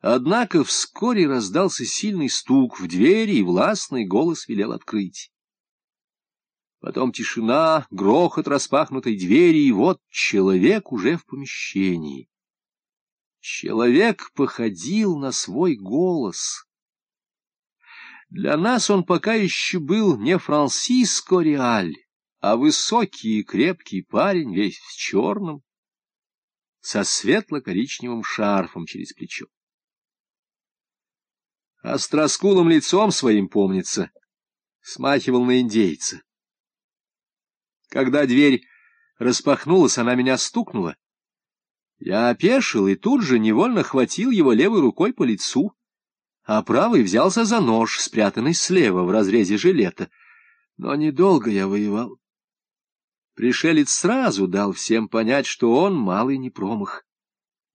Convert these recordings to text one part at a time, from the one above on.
Однако вскоре раздался сильный стук в двери, и властный голос велел открыть. Потом тишина, грохот распахнутой двери, и вот человек уже в помещении. Человек походил на свой голос. Для нас он пока еще был не Франсиско Реаль, а высокий и крепкий парень, весь в черном, со светло-коричневым шарфом через плечо. Остроскулым лицом своим, помнится, смахивал на индейца. Когда дверь распахнулась, она меня стукнула. Я опешил и тут же невольно хватил его левой рукой по лицу, а правый взялся за нож, спрятанный слева в разрезе жилета. Но недолго я воевал. Пришелец сразу дал всем понять, что он малый не промах.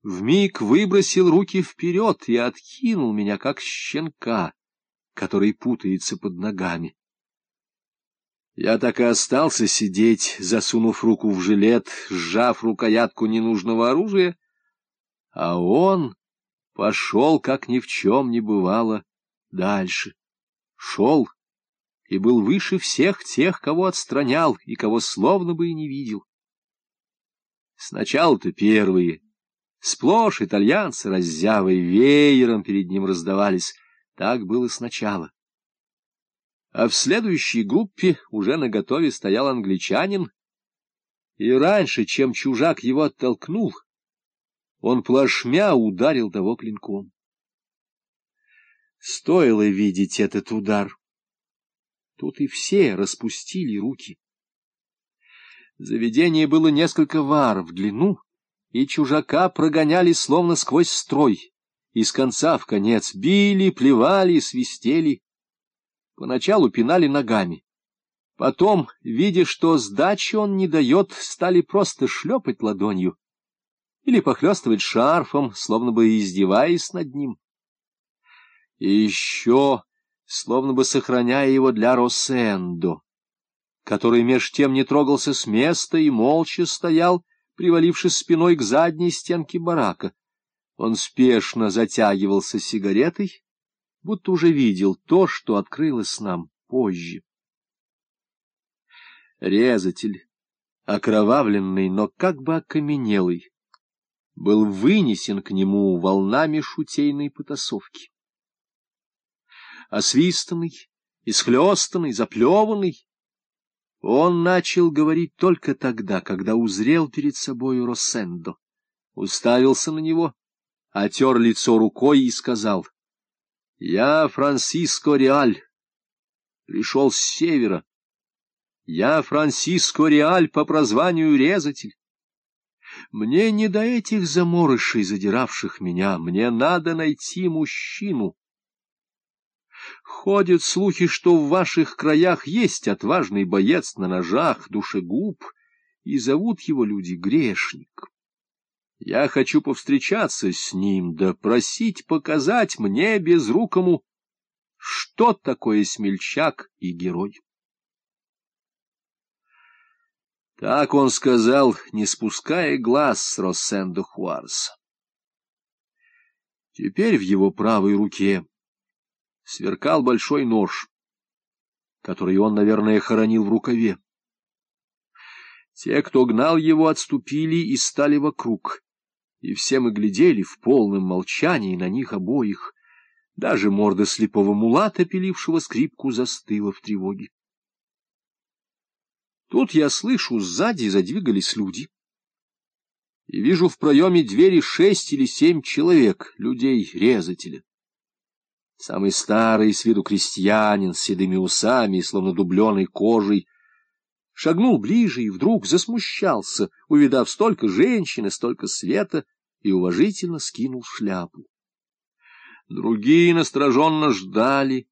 Вмиг выбросил руки вперед и откинул меня, как щенка, который путается под ногами. Я так и остался сидеть, засунув руку в жилет, сжав рукоятку ненужного оружия, а он пошел, как ни в чем не бывало, дальше. Шел и был выше всех тех, кого отстранял и кого словно бы и не видел. Сначала-то первые, сплошь итальянцы, раззявой веером перед ним раздавались, так было сначала а в следующей группе уже наготове стоял англичанин, и раньше, чем чужак его оттолкнул, он плашмя ударил того клинком. Стоило видеть этот удар. Тут и все распустили руки. Заведение было несколько вар в длину, и чужака прогоняли словно сквозь строй, из конца в конец били, плевали, свистели. Поначалу пинали ногами. Потом, видя, что сдачи он не дает, стали просто шлепать ладонью или похлестывать шарфом, словно бы издеваясь над ним. И еще, словно бы сохраняя его для Росендо, который меж тем не трогался с места и молча стоял, привалившись спиной к задней стенке барака. Он спешно затягивался сигаретой, будто уже видел то, что открылось нам позже. Резатель, окровавленный, но как бы окаменелый, был вынесен к нему волнами шутейной потасовки. Освистанный, исхлестанный, заплеванный, он начал говорить только тогда, когда узрел перед собой Росендо, уставился на него, отер лицо рукой и сказал — я Франсиско Реаль, пришел с севера. Я Франсиско Реаль по прозванию Резатель. Мне не до этих заморышей, задиравших меня, мне надо найти мужчину. Ходят слухи, что в ваших краях есть отважный боец на ножах, душегуб, и зовут его люди Грешник. Я хочу повстречаться с ним, да просить показать мне безрукому, что такое смельчак и герой. Так он сказал, не спуская глаз с Росендо Хуарса. Теперь в его правой руке сверкал большой нож, который он, наверное, хоронил в рукаве. Те, кто гнал его, отступили и стали вокруг и все мы глядели в полном молчании на них обоих. Даже морда слепого мулата, пилившего скрипку, застыла в тревоге. Тут я слышу, сзади задвигались люди. И вижу в проеме двери шесть или семь человек, людей-резателя. Самый старый с виду крестьянин, с седыми усами и словно дубленой кожей, шагнул ближе и вдруг засмущался, увидав столько женщин столько света, и уважительно скинул шляпу. Другие настороженно ждали,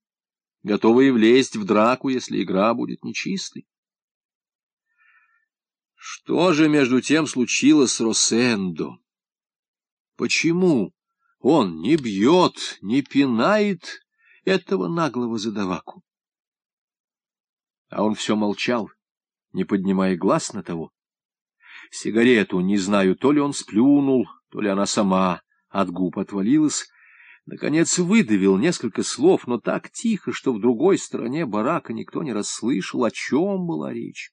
готовые влезть в драку, если игра будет нечистой. Что же между тем случилось с Росендо? Почему он не бьет, не пинает этого наглого задаваку? А он все молчал, не поднимая глаз на того. Сигарету, не знаю, то ли он сплюнул, то ли она сама от губ отвалилась, Наконец выдавил несколько слов, но так тихо, что в другой стороне барака никто не расслышал, о чем была речь.